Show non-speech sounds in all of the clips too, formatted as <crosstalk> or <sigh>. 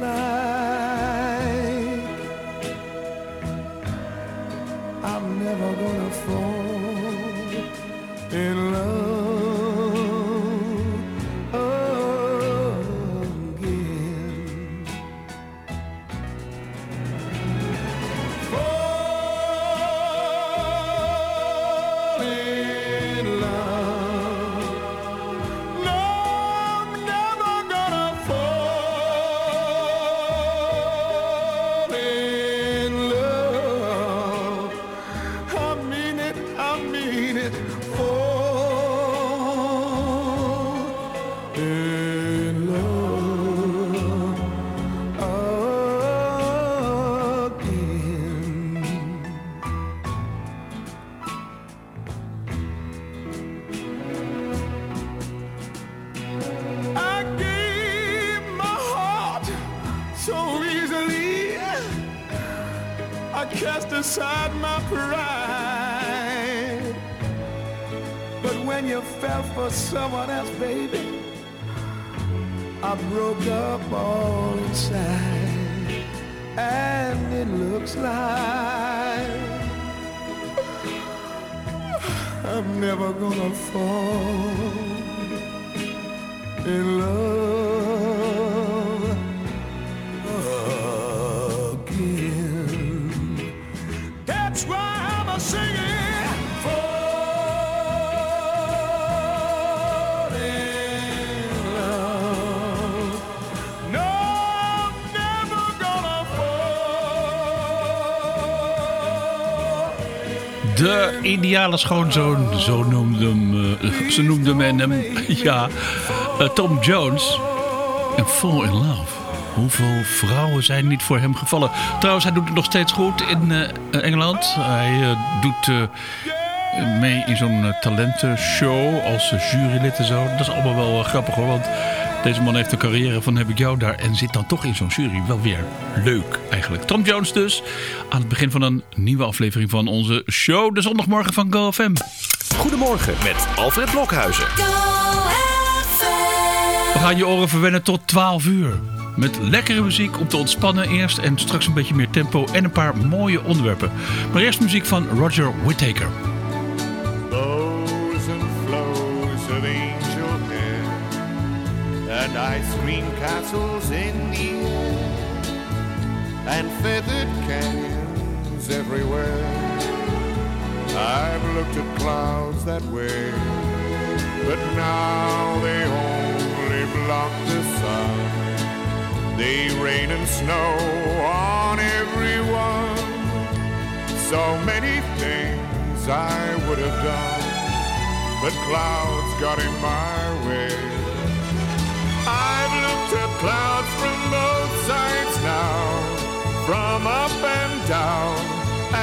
Like I'm never gonna fall in ideale schoonzoon, zo noemde uh, ze noemde men hem, <laughs> ja, uh, Tom Jones. En Fall in Love. Hoeveel vrouwen zijn niet voor hem gevallen? Trouwens, hij doet het nog steeds goed in uh, Engeland. Hij doet mee in zo'n talentenshow als jurylid en zo. Dat is allemaal wel grappig hoor, want deze man heeft een carrière van heb ik jou daar en zit dan toch in zo'n jury. Wel weer leuk eigenlijk. Tom Jones dus aan het begin van een nieuwe aflevering van onze show. De zondagmorgen van GoFM. Goedemorgen met Alfred Blokhuizen. We gaan je oren verwennen tot 12 uur. Met lekkere muziek om te ontspannen eerst en straks een beetje meer tempo en een paar mooie onderwerpen. Maar eerst muziek van Roger Whittaker. And ice cream castles in the air, and feathered canyons everywhere. I've looked at clouds that way, but now they only block the sun. They rain and snow on everyone. So many things I would have done, but clouds got in my way. I've looked at clouds from both sides now, from up and down,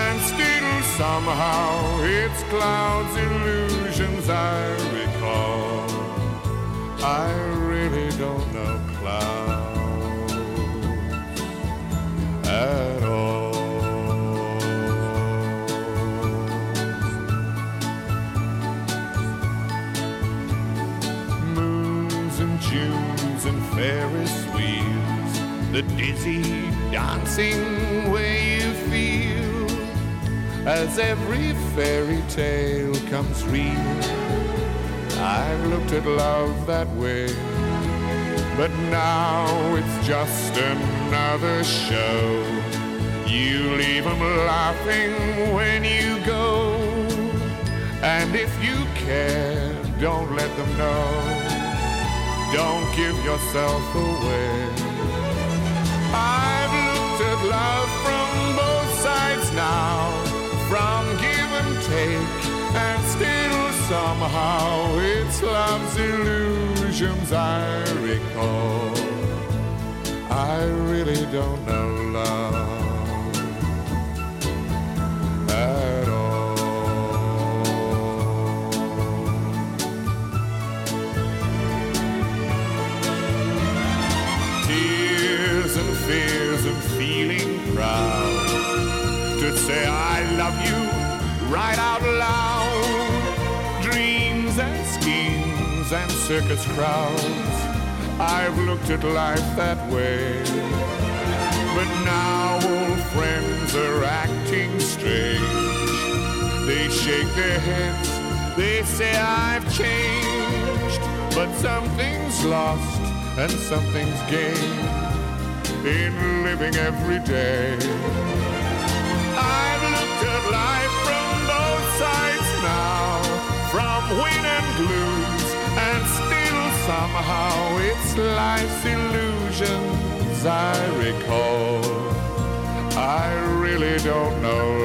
and still somehow it's clouds' illusions I recall. I really don't know clouds at all. Dunes and Ferris wheels, the dizzy dancing way you feel as every fairy tale comes real. I've looked at love that way, but now it's just another show. You leave 'em laughing when you go, and if you care, don't let them know. Don't give yourself away. I've looked at love from both sides now, from give and take, and still somehow it's love's illusions I recall. I really don't know love at fears and feeling proud to say I love you right out loud. Dreams and schemes and circus crowds. I've looked at life that way. But now old friends are acting strange. They shake their heads, they say I've changed. But something's lost and something's gained in living every day. I've looked at life from both sides now, from win and lose, and still somehow it's life's illusions I recall. I really don't know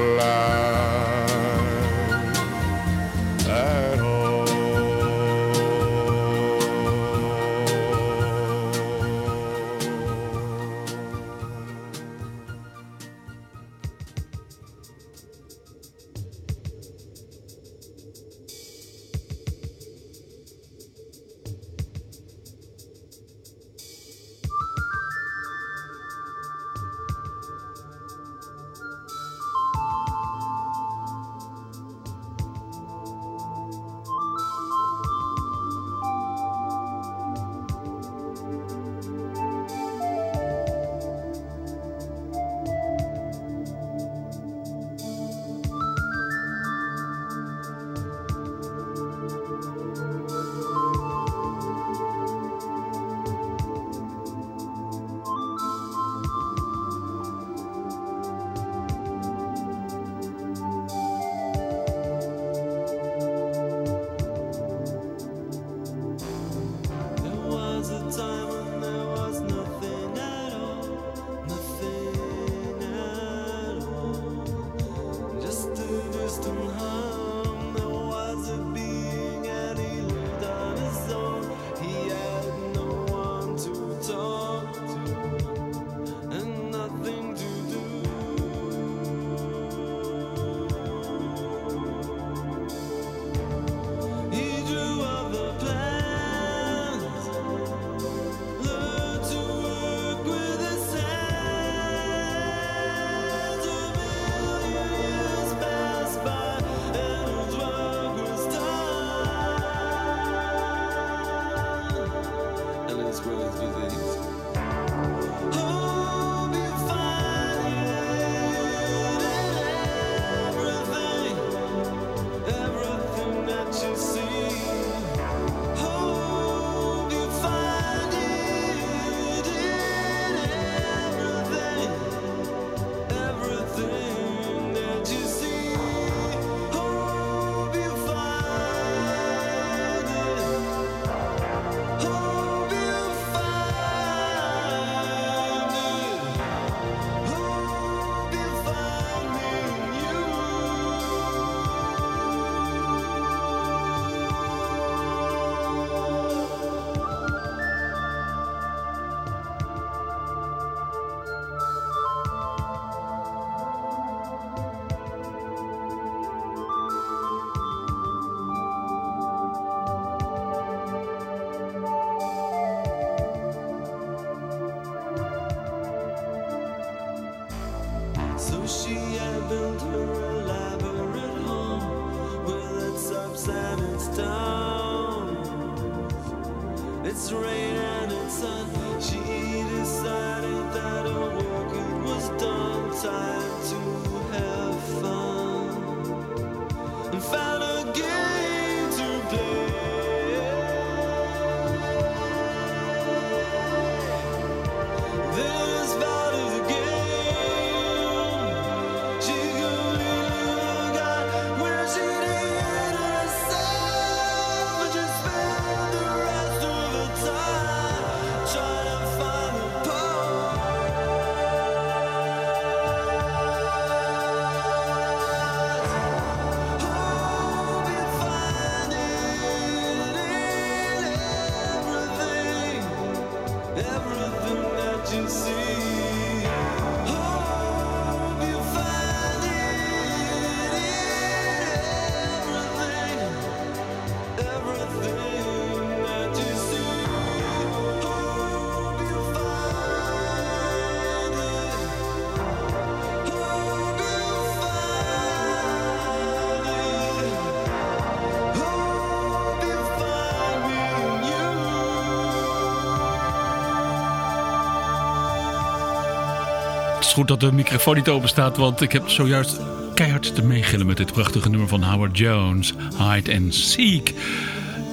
is goed dat de microfoon niet open staat, want ik heb zojuist keihard te meegillen met dit prachtige nummer van Howard Jones, Hide and Seek.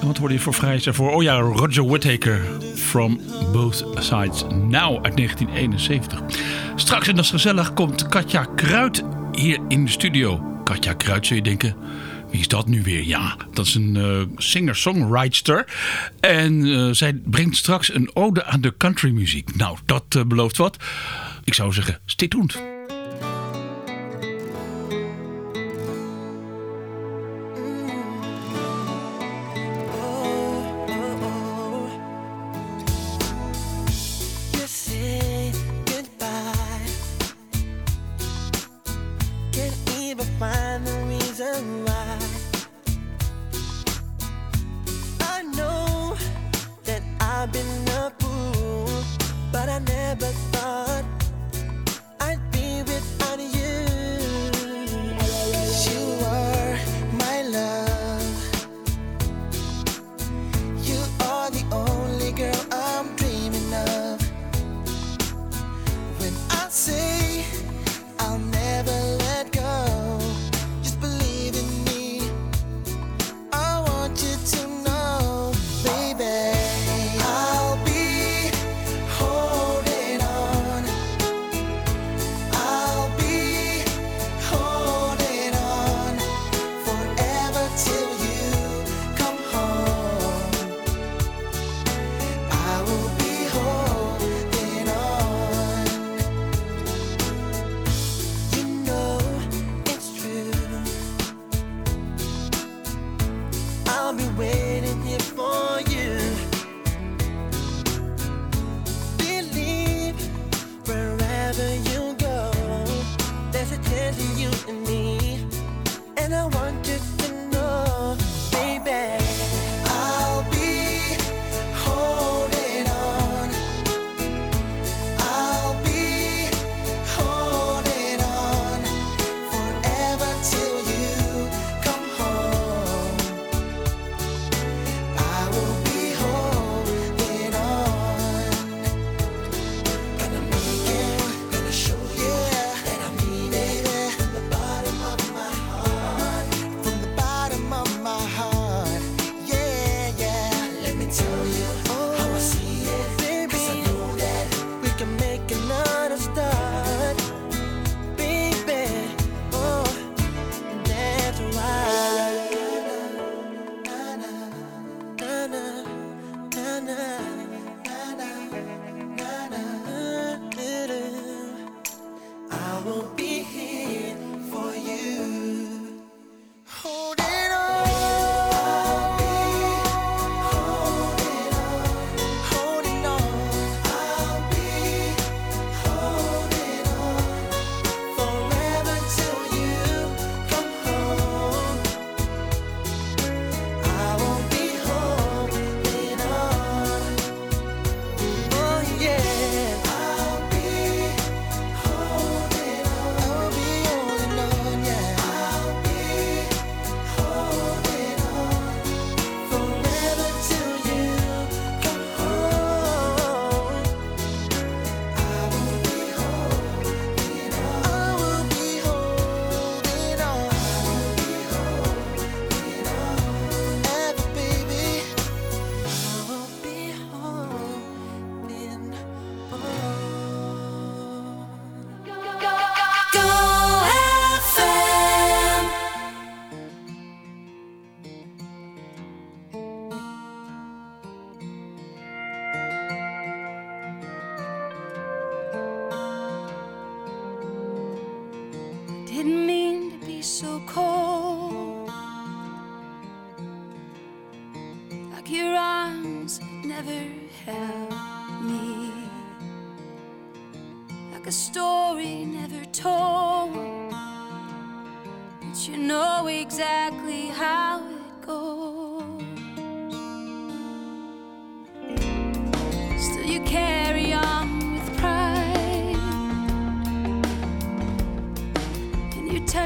En wat hoorde je voor vrijheid daarvoor? Oh ja, Roger Whittaker, From Both Sides Now uit 1971. Straks, en dat is gezellig, komt Katja Kruid hier in de studio. Katja Kruid, zul je denken... Wie is dat nu weer? Ja, dat is een eh, singer-songwriter. En eh, zij brengt straks een ode aan de countrymuziek. Nou, dat eh, belooft wat. Ik zou zeggen, stay.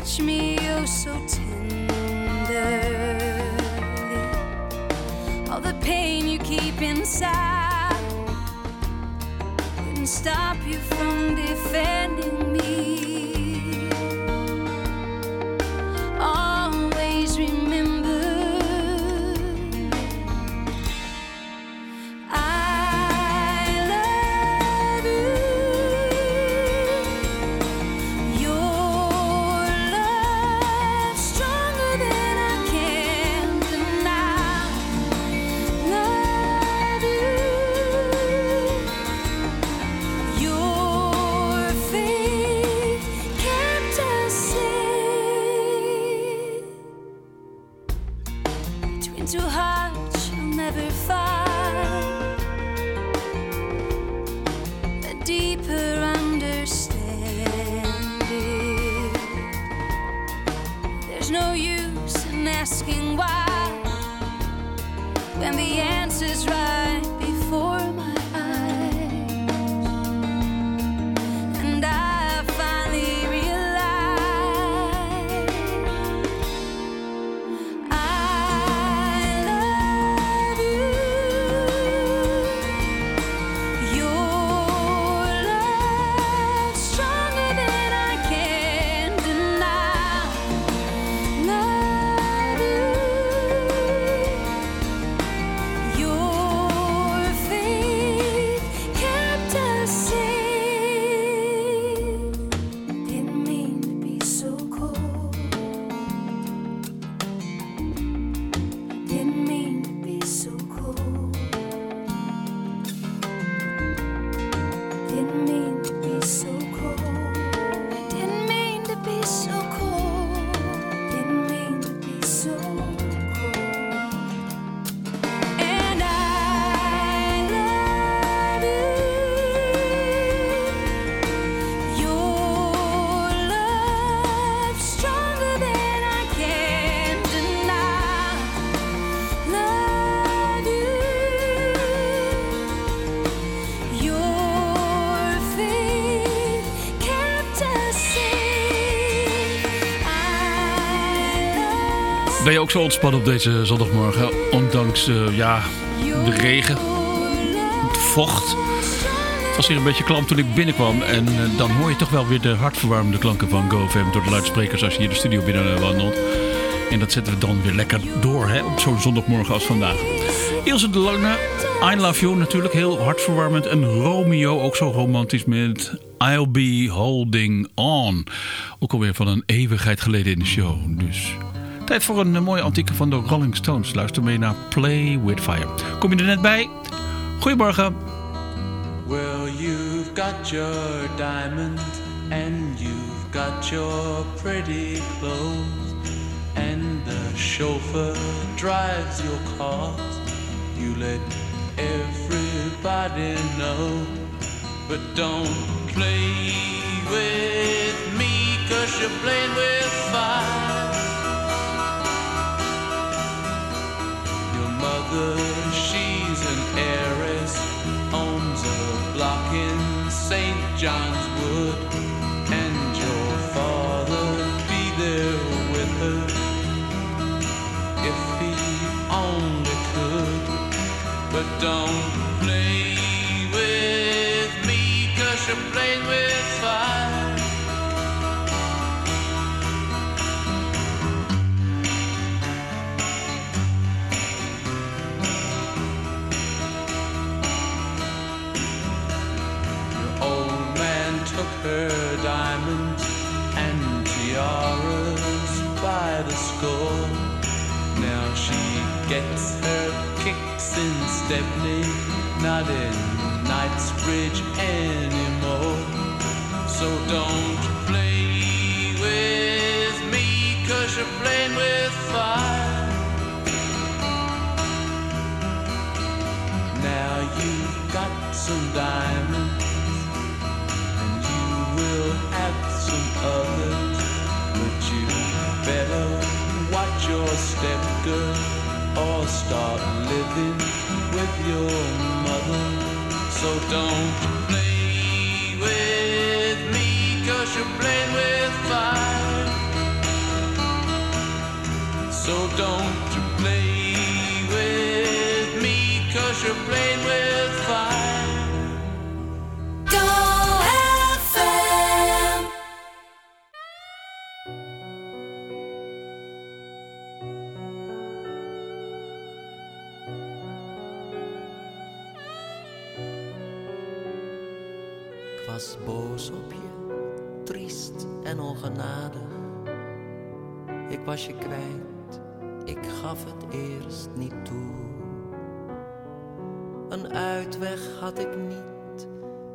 Touch me oh so tenderly. All the pain you keep inside wouldn't stop you from defending me. Zo ontspannen op deze zondagmorgen? Ondanks eh, ja, de regen, het vocht. Het was hier een beetje klam toen ik binnenkwam. En eh, dan hoor je toch wel weer de hartverwarmende klanken van GoFM door de luidsprekers als je hier de studio binnen wandelt. En dat zetten we dan weer lekker door hè, op zo'n zondagmorgen als vandaag. Ilse de Lange, I Love You natuurlijk, heel hartverwarmend. En Romeo, ook zo romantisch met I'll Be Holding On. Ook alweer van een eeuwigheid geleden in de show. Dus tijd voor een eh, mooie antieke van de Rolling Stones. Luister mee naar Play With Fire. Kom je er net bij? Goedemorgen. Well, you've got your diamond and you've got your pretty clothes, and the chauffeur drives your car. You let everybody know, but don't play with me, cause you're playing with mother, she's an heiress, owns a block in St. John's not in Knightsbridge anymore. So don't play with me, cause you're playing with fire. Now you've got some diamonds, and you will have some others. But you better watch your step, girl, or start living with your. So don't play with me, cause you're playing with fire. So don't en ongenadig. Ik was je kwijt, ik gaf het eerst niet toe. Een uitweg had ik niet,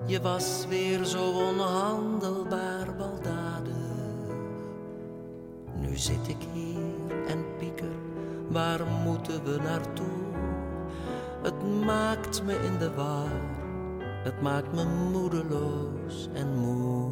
je was weer zo onhandelbaar baldadig. Nu zit ik hier en pieker, waar moeten we naartoe? Het maakt me in de war, het maakt me moedeloos en moe.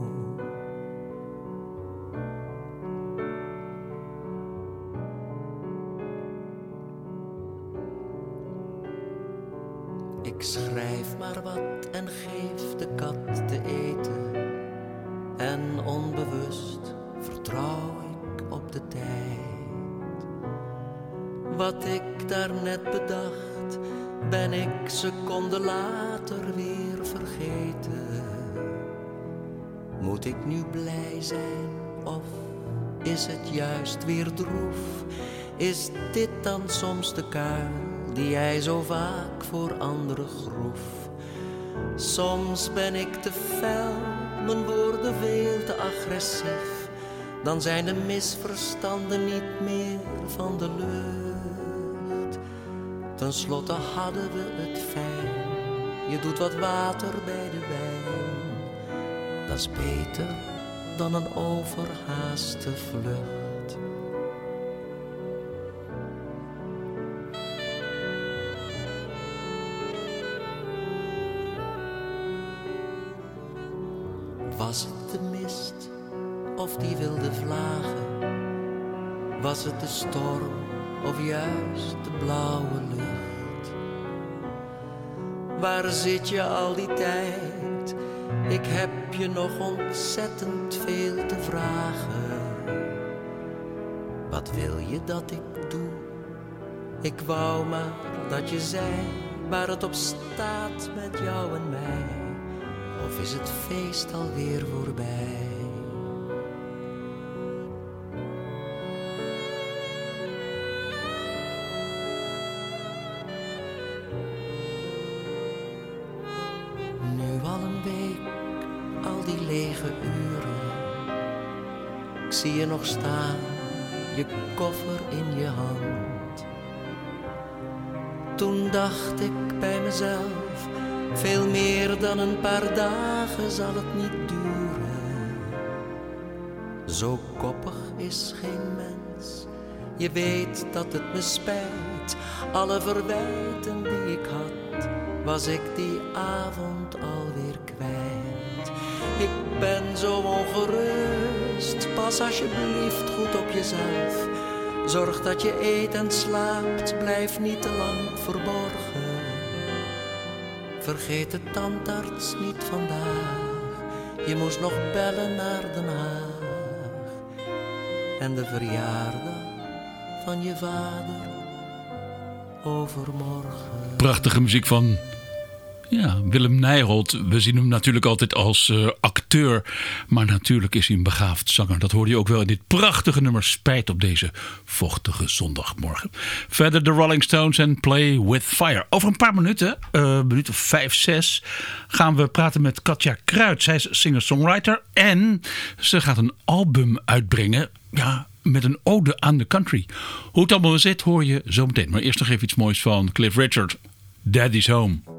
Juist weer droef? Is dit dan soms de kuil die hij zo vaak voor anderen groef? Soms ben ik te fel, mijn woorden veel te agressief. Dan zijn de misverstanden niet meer van de lucht. Ten slotte hadden we het fijn. Je doet wat water bij de wijn. Dat is beter dan een overhaaste vlucht. Die wilde vlagen? Was het de storm of juist de blauwe lucht? Waar zit je al die tijd? Ik heb je nog ontzettend veel te vragen. Wat wil je dat ik doe? Ik wou maar dat je zei waar het op staat met jou en mij. Of is het feest alweer voorbij? Toen dacht ik bij mezelf, veel meer dan een paar dagen zal het niet duren. Zo koppig is geen mens, je weet dat het me spijt. Alle verwijten die ik had, was ik die avond alweer kwijt. Ik ben zo ongerust, pas alsjeblieft goed op jezelf. Zorg dat je eet en slaapt, blijf niet te lang verborgen. Vergeet de tandarts niet vandaag, je moest nog bellen naar Den Haag. En de verjaardag van je vader overmorgen. Prachtige muziek van ja, Willem Nijholt. We zien hem natuurlijk altijd als eh, acteur. Maar natuurlijk is hij een begaafd zanger. Dat hoorde je ook wel in dit prachtige nummer Spijt op deze vochtige zondagmorgen. Verder de Rolling Stones en Play With Fire. Over een paar minuten, uh, minuut of vijf, zes, gaan we praten met Katja Kruid. Zij is singer-songwriter en ze gaat een album uitbrengen. Ja, met een ode aan de country. Hoe het allemaal zit hoor je zo meteen. Maar eerst nog even iets moois van Cliff Richard. Daddy's Home.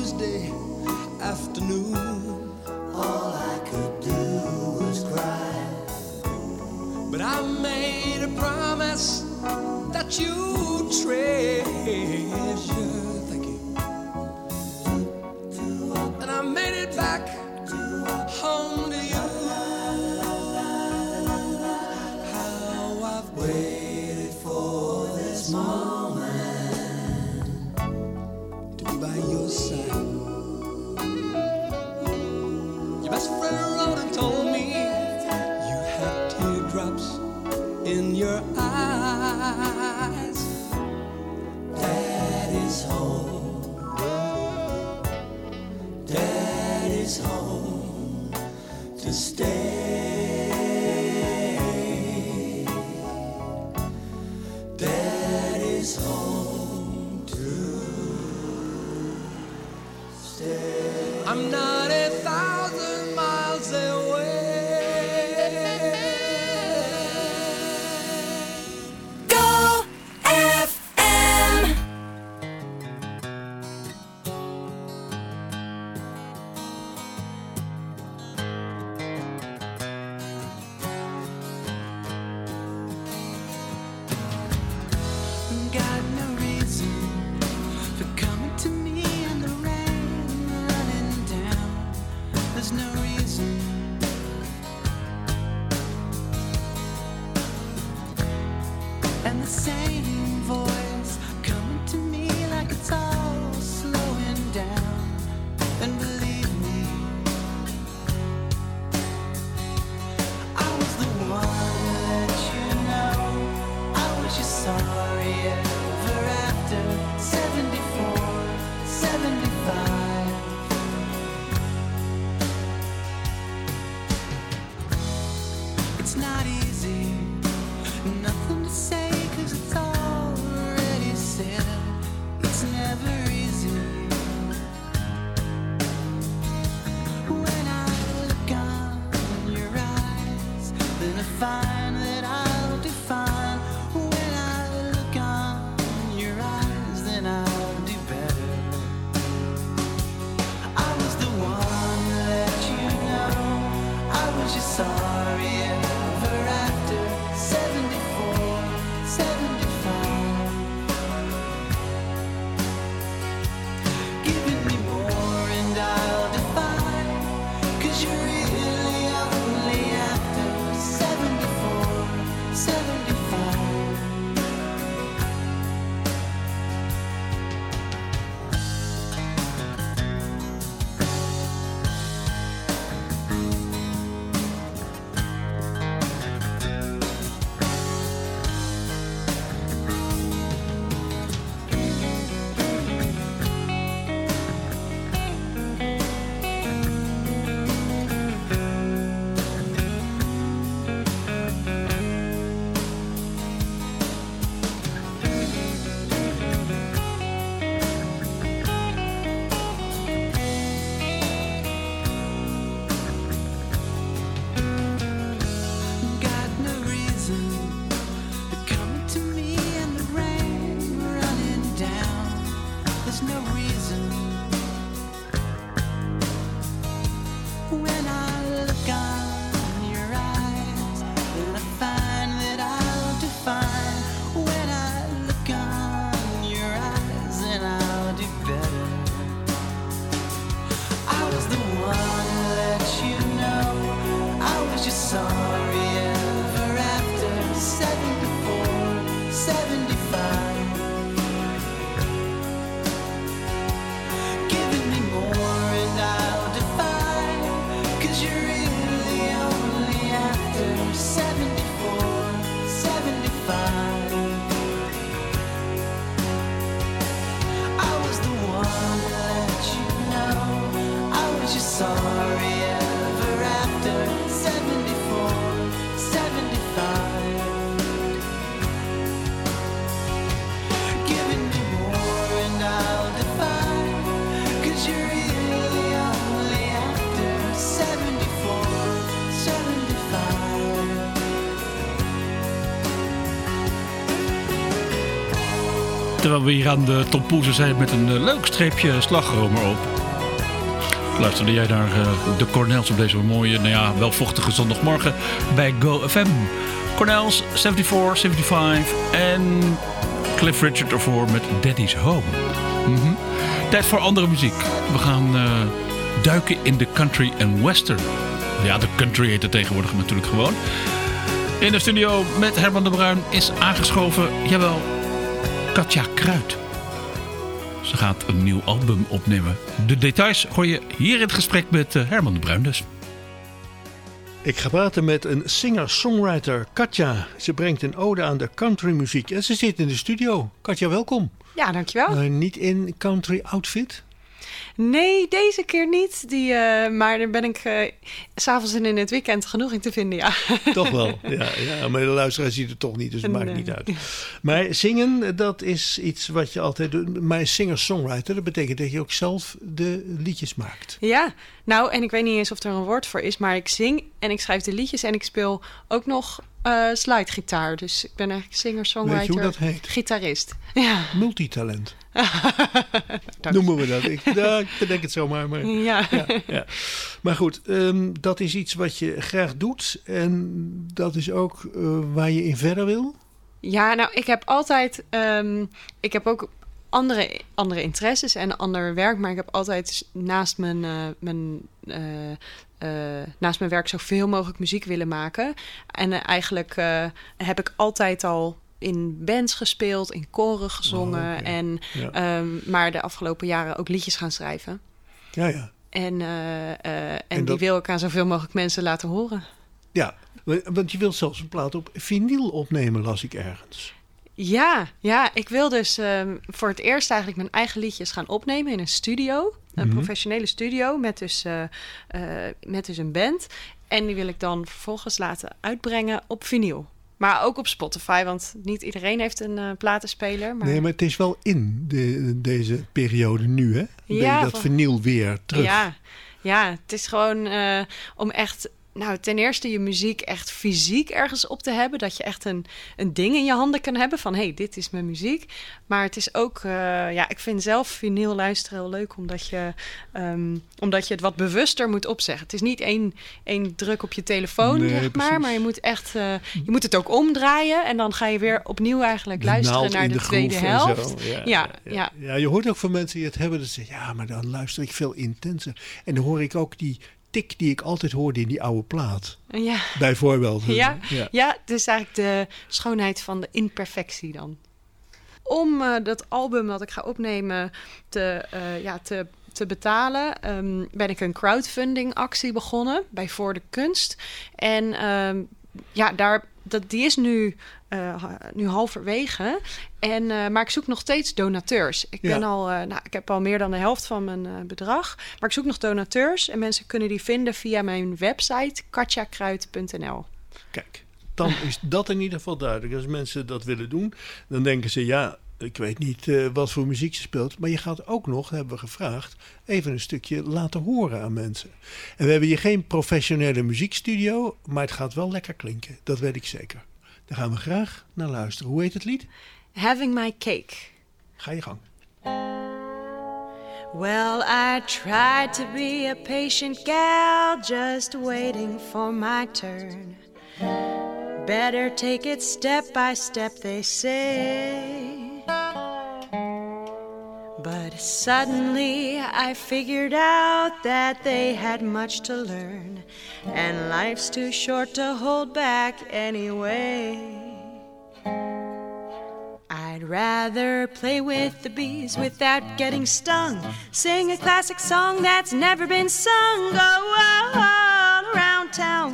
Tuesday afternoon. All I could do was cry. But I made a promise that you treasure. Terwijl we hier aan de tompoezen zijn met een eh, leuk streepje slagroom erop. Luisterde jij naar eh, de Cornels op deze mooie, nou ja, wel vochtige zondagmorgen bij GoFM. Cornels, 74, 75 en Cliff Richard ervoor met Daddy's Home. Mhm. Tijd voor andere muziek. We gaan eh, duiken in de country en western. Ja, de country heet het tegenwoordig natuurlijk gewoon. In de studio met Herman de Bruin is aangeschoven, jawel, Katja Kruid. Ze gaat een nieuw album opnemen. De details hoor je hier in het gesprek met eh, Herman de Bruin dus. Ik ga praten met een singer-songwriter, Katja. Ze brengt een ode aan de countrymuziek en ze zit in de studio. Katja, welkom. Ja, dankjewel. Eh, niet in country outfit? Nee, deze keer niet. Die, eh, maar daar ben ik eh, s s'avonds en in het weekend genoeg in te vinden, ja. <laughs> Toch wel. <laughs> Ja, ja, maar de luisteraar ziet het toch niet, dus het maakt Nee. niet uit. <laughs> Maar zingen, dat is iets wat je altijd doet. Maar singer-songwriter, dat betekent dat je ook zelf de liedjes maakt. ja, nou, en ik weet niet eens of er een woord voor is, maar ik zing en ik schrijf de liedjes en ik speel ook nog eh slidegitaar. Dus ik ben eigenlijk singer-songwriter. Weet je hoe dat heet? Gitarist. Ja. Multitalent, <laughs> noemen we dat. Ik, ik bedenk het zomaar, maar... Ja. ja, ja. Maar goed, ehm, dat is iets wat je graag doet. En dat is ook eh, waar je in verder wil. Ja, nou, ik heb altijd. ehm, ik heb ook andere, andere interesses en ander werk. Maar ik heb altijd naast mijn, eh, mijn, eh, naast mijn werk zoveel mogelijk muziek willen maken. En eh, eigenlijk eh, heb ik altijd al in bands gespeeld, in koren gezongen. Oh, en, Ja. ehm, maar de afgelopen jaren ook liedjes gaan schrijven. Ja, ja. En, en, dat- die wil ik aan zoveel mogelijk mensen laten horen. Ja, want je wilt zelfs een plaat op vinyl opnemen, las ik ergens. Ja, ja, ik wil dus ehm, voor het eerst eigenlijk mijn eigen liedjes gaan opnemen in een studio. Een Mhm. professionele studio met dus, eh, eh, met dus een band. En die wil ik dan vervolgens laten uitbrengen op vinyl. Maar ook op Spotify, want niet iedereen heeft een eh, platenspeler. Maar... Nee, maar het is wel in de, deze periode nu, hè? Ja, dat van- vinyl weer terug. Ja, ja, het is gewoon om echt, nou, ten eerste je muziek echt fysiek ergens op te hebben. Dat je echt een, een ding in je handen kan hebben van, hé, hey, dit is mijn muziek. Maar het is ook, eh, ja, ik vind zelf vinyl luisteren heel leuk, omdat je, ehm, omdat je het wat bewuster moet opzeggen. Het is niet één, één druk op je telefoon, Nee, zeg maar, precies. maar je moet echt, eh, je moet het ook omdraaien. En dan ga je weer opnieuw eigenlijk De luisteren naar de, de tweede helft. Ja, Ja, ja, ja. ja, je hoort ook van mensen die het hebben. Dat ze zeggen, ja, maar dan luister ik veel intenser. En dan hoor ik ook die tik die ik altijd hoorde in die oude plaat. Ja. Bijvoorbeeld. Ja, ja. is eigenlijk de schoonheid van de imperfectie dan. Om eh, dat album dat ik ga opnemen te, eh, ja, te, te betalen, ehm, ben ik een crowdfunding actie begonnen bij Voor de Kunst. En ehm, ja, daar, dat, die is nu, eh, nu halverwege. En, eh, maar ik zoek nog steeds donateurs. Ik, ben Ja. al, eh, nou, ik heb al meer dan de helft van mijn bedrag. Maar ik zoek nog donateurs. En mensen kunnen die vinden via mijn website katjakruid.nl. Kijk, dan is dat in ieder geval duidelijk. Als mensen dat willen doen, dan denken ze, ja, ik weet niet wat voor muziek ze speelt. Maar je gaat ook nog, hebben we gevraagd, even een stukje laten horen aan mensen. En we hebben hier geen professionele muziekstudio, maar het gaat wel lekker klinken. Dat weet ik zeker. Daar gaan we graag naar luisteren. Hoe heet het lied? Having my cake. Ga je gang. Well, I tried to be a patient gal, just waiting for my turn. Better take it step by step, they say. But suddenly I figured out that they had much to learn, and life's too short to hold back anyway. I'd rather play with the bees without getting stung. Sing a classic song that's never been sung. Go all around town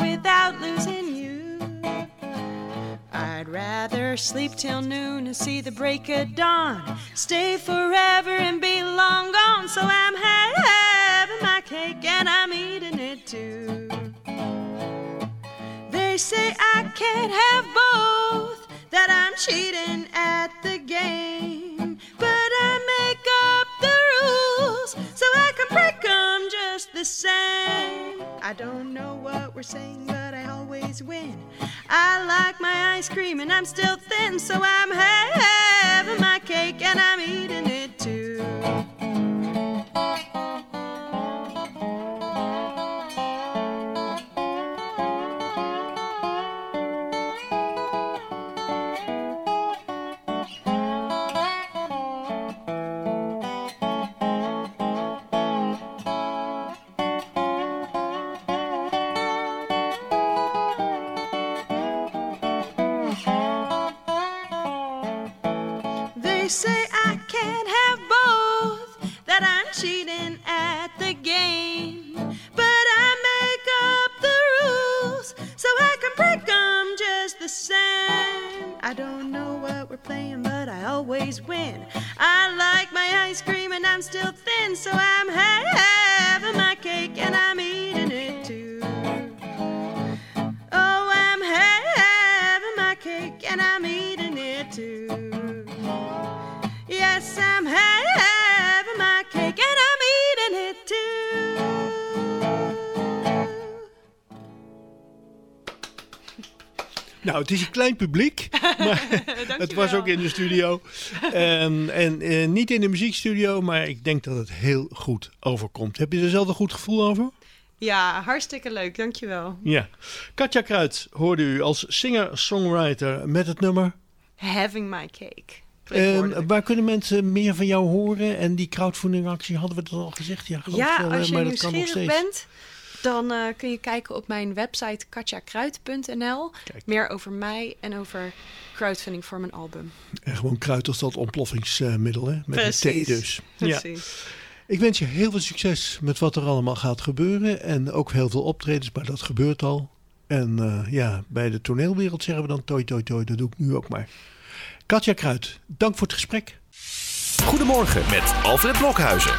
rather sleep till noon and see the break of dawn. Stay forever and be long gone. So I'm having my cake and I'm eating it too. They say I can't have both, that I'm cheating at the game. The same. I don't know what we're saying, but I always win. I like my ice cream and I'm still thin, so I'm having my cake and I'm eating it too. Win. I like my ice cream and I'm still thin, so I'm having Nou, het is een klein publiek, <laughs> maar het was ook in de studio. En, en eh, niet in de muziekstudio, maar ik denk dat het heel goed overkomt. Heb je er zelf een goed gevoel over? Ja, hartstikke leuk, dankjewel. Ja. Katja Kruid hoorde u als singer-songwriter met het nummer. Having my cake. Spreekwoordelijk. waar kunnen mensen meer van jou horen? En die crowdfunding actie, hadden we dat al gezegd? Ja, geloof Ja, als je maar dat kan nog nieuwsgierig steeds. bent, dan eh, kun je kijken op mijn website katjakruid.nl. Kijk. Meer over mij en over crowdfunding voor mijn album. En gewoon kruid als dat ontploffingsmiddel, hè? Met een T Precies. dus. Ja. Precies. Ik wens je heel veel succes met wat er allemaal gaat gebeuren. En ook heel veel optredens, maar dat gebeurt al. En eh, ja, bij de toneelwereld zeggen we dan toi toi toi. Dat doe ik nu ook maar. Katja Kruid, dank voor het gesprek. Goedemorgen met Alfred Blokhuizen.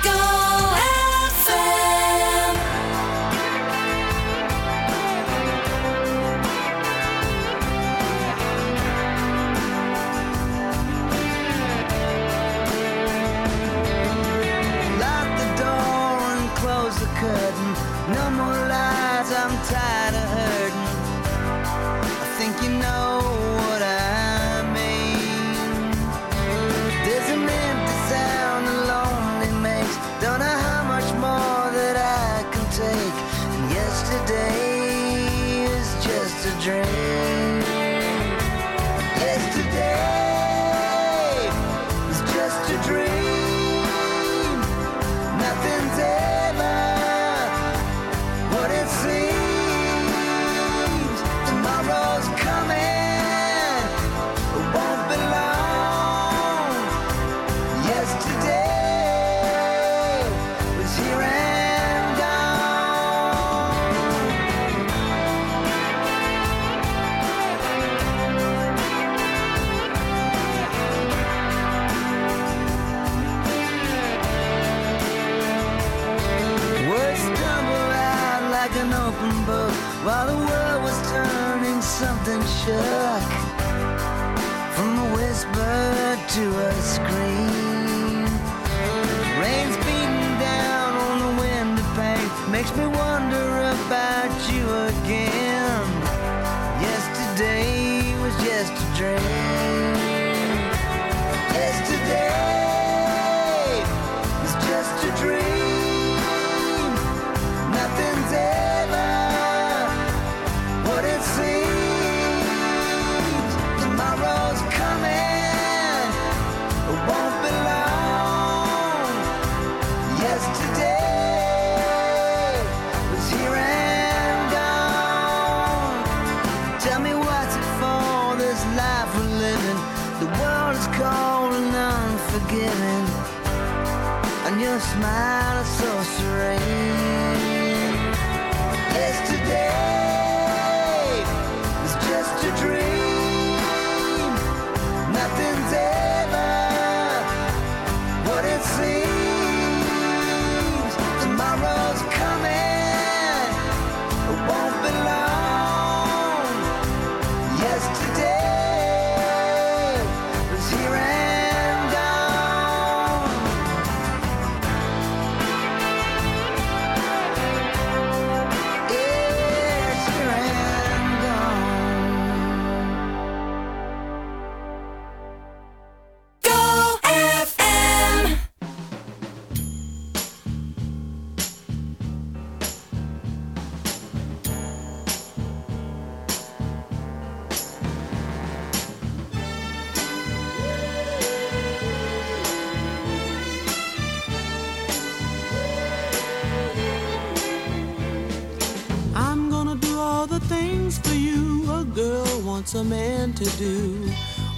A man to do.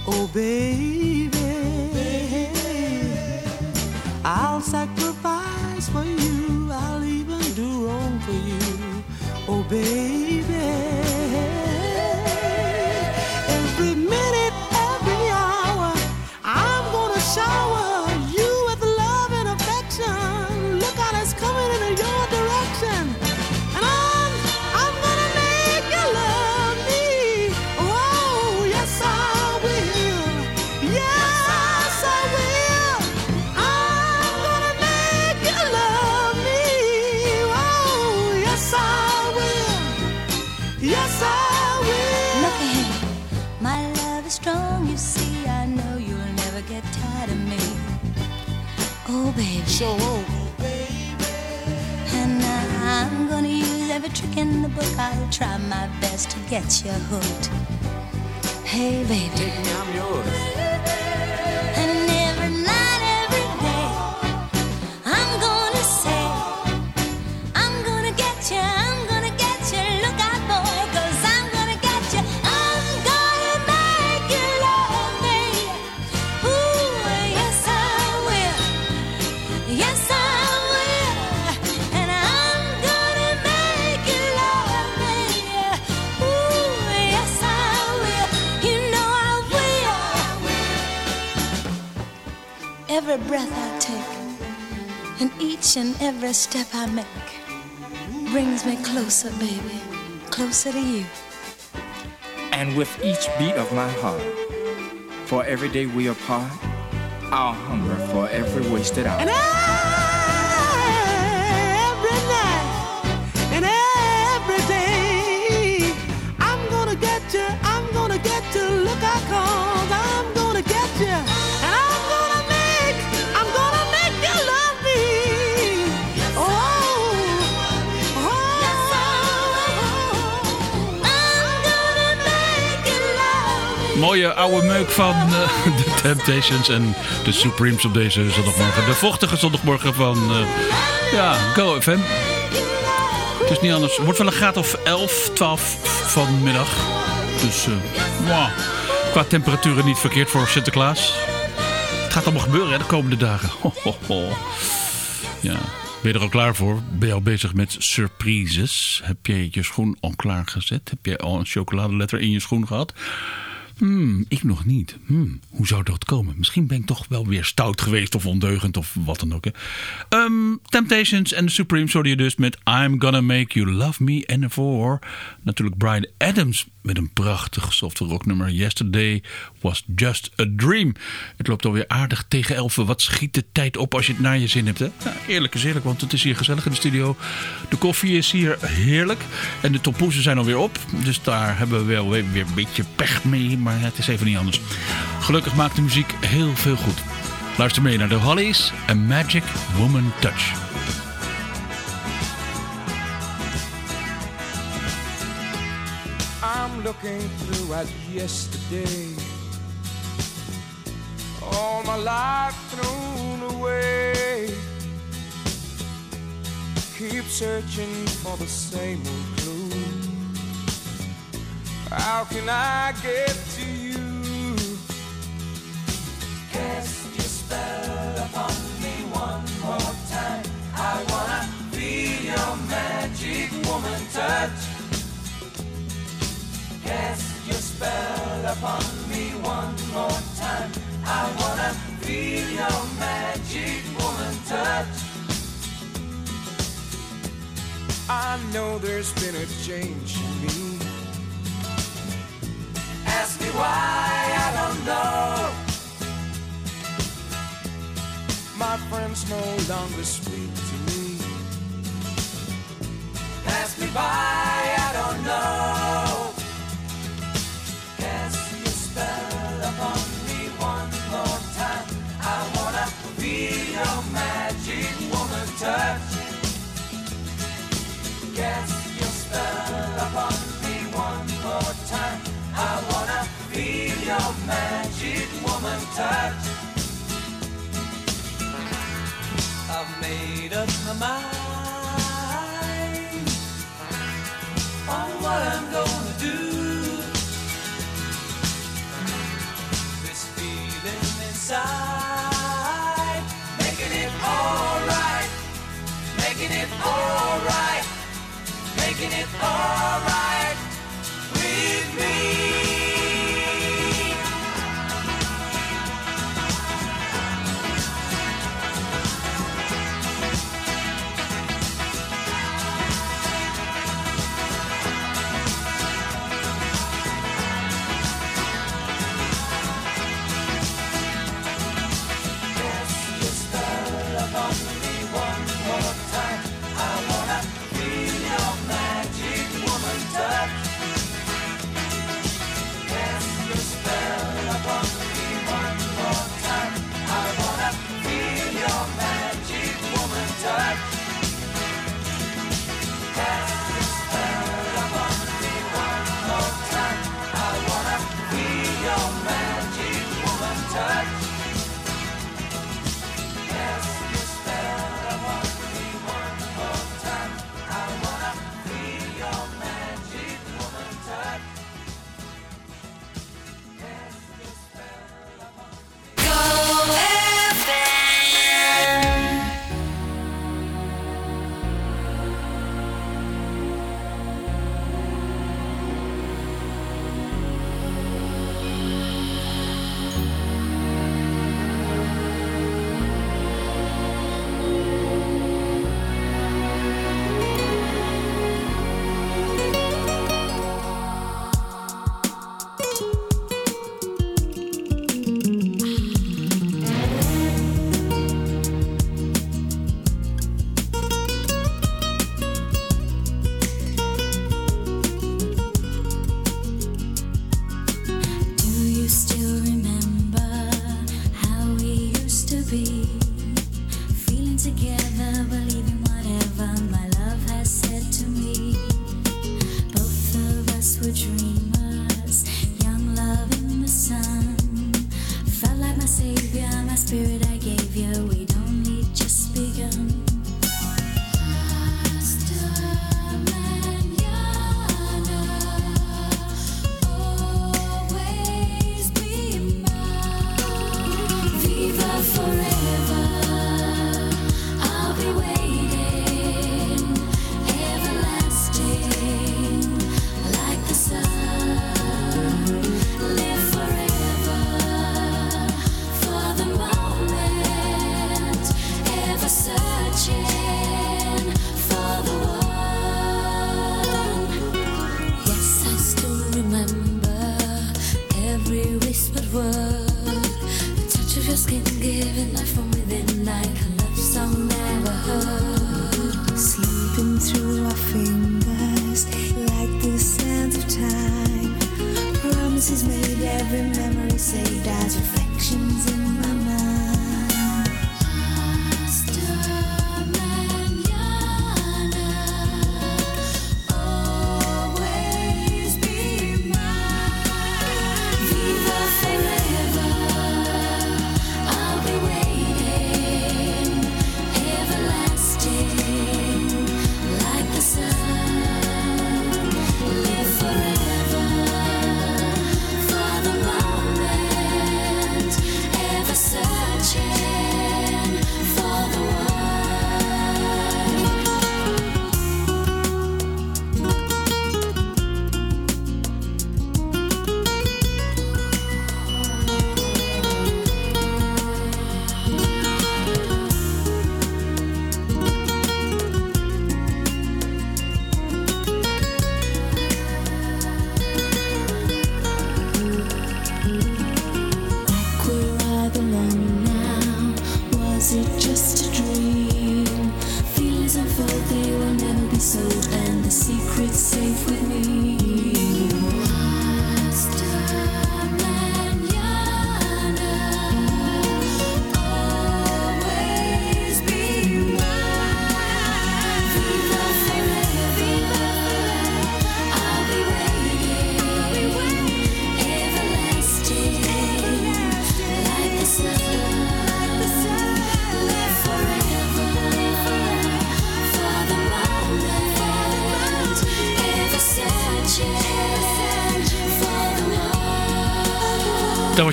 Oh, best to and each and every step I make, brings me closer, baby, closer to you. And with each beat of my heart, for every day we apart, I'll hunger for every wasted hour. Mooie oude meuk van eh, <laughs> de Temptations en de Supremes op deze zondagmorgen. De vochtige zondagmorgen van eh, ja, Go FM. Het is niet anders. Het wordt wel een graad of 11, 12 vanmiddag. Dus eh, qua temperaturen niet verkeerd voor Sinterklaas. Het gaat allemaal gebeuren de komende dagen. <laughs> Ja. Ben je er al klaar voor? Ben je al bezig met surprises? Heb je je schoen al klaargezet? Heb je al een chocoladeletter in je schoen gehad? Hmm, ik nog niet. Hmm, hoe zou dat komen? Misschien ben ik toch wel weer stout geweest of ondeugend of wat dan ook. Hè. Ehm, Temptations en de Supremes hoorde je dus met I'm Gonna Make You Love Me. En ervoor natuurlijk Brian Adams met een prachtig soft rock nummer. Yesterday Was Just a Dream. Het loopt alweer aardig tegen elfen. Wat schiet de tijd op als je het naar je zin hebt. Hè? Nou, eerlijk is eerlijk, want het is hier gezellig in de studio. De koffie is hier heerlijk. En de tompoezen zijn alweer op. Dus daar hebben we wel weer weer een beetje pech mee. Maar het is even niet anders. Gelukkig maakt de muziek heel veel goed. Luister mee naar de Hollies en Magic Woman Touch. Looking through at yesterday. All my life thrown away. Keep searching for the same old clue. How can I get to you? Cast your spell upon me one more time. I wanna feel your magic woman touch. Cast your spell upon me one more time. I wanna feel your magic woman touch. I know there's been a change in me. Ask me why, I don't know. My friends no longer speak to me. Pass me by, I don't know. I've made up my mind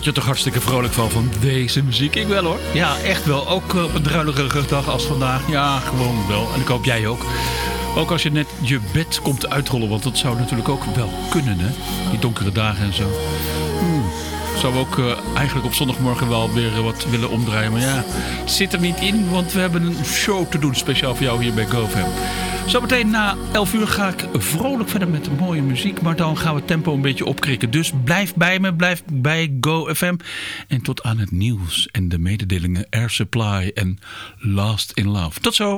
je toch hartstikke vrolijk van, van deze muziek. Ik wel hoor. Ja, echt wel. Ook eh, op een druilige dag als vandaag. Ja, gewoon wel. En ik hoop jij ook. Ook als je net je bed komt uitrollen, want dat zou natuurlijk ook wel kunnen, hè? Die donkere dagen en zo. Hmm. Zou ook eh, eigenlijk op zondagmorgen wel weer eh, wat willen omdraaien. Maar ja, zit er niet in, want we hebben een show te doen speciaal voor jou hier bij GoFam. Zometeen na 11 uur ga ik vrolijk verder met mooie muziek. Maar dan gaan we het tempo een beetje opkrikken. Dus blijf bij me, blijf bij GoFM. En tot aan het nieuws en de mededelingen Air Supply en Last in Love. Tot zo!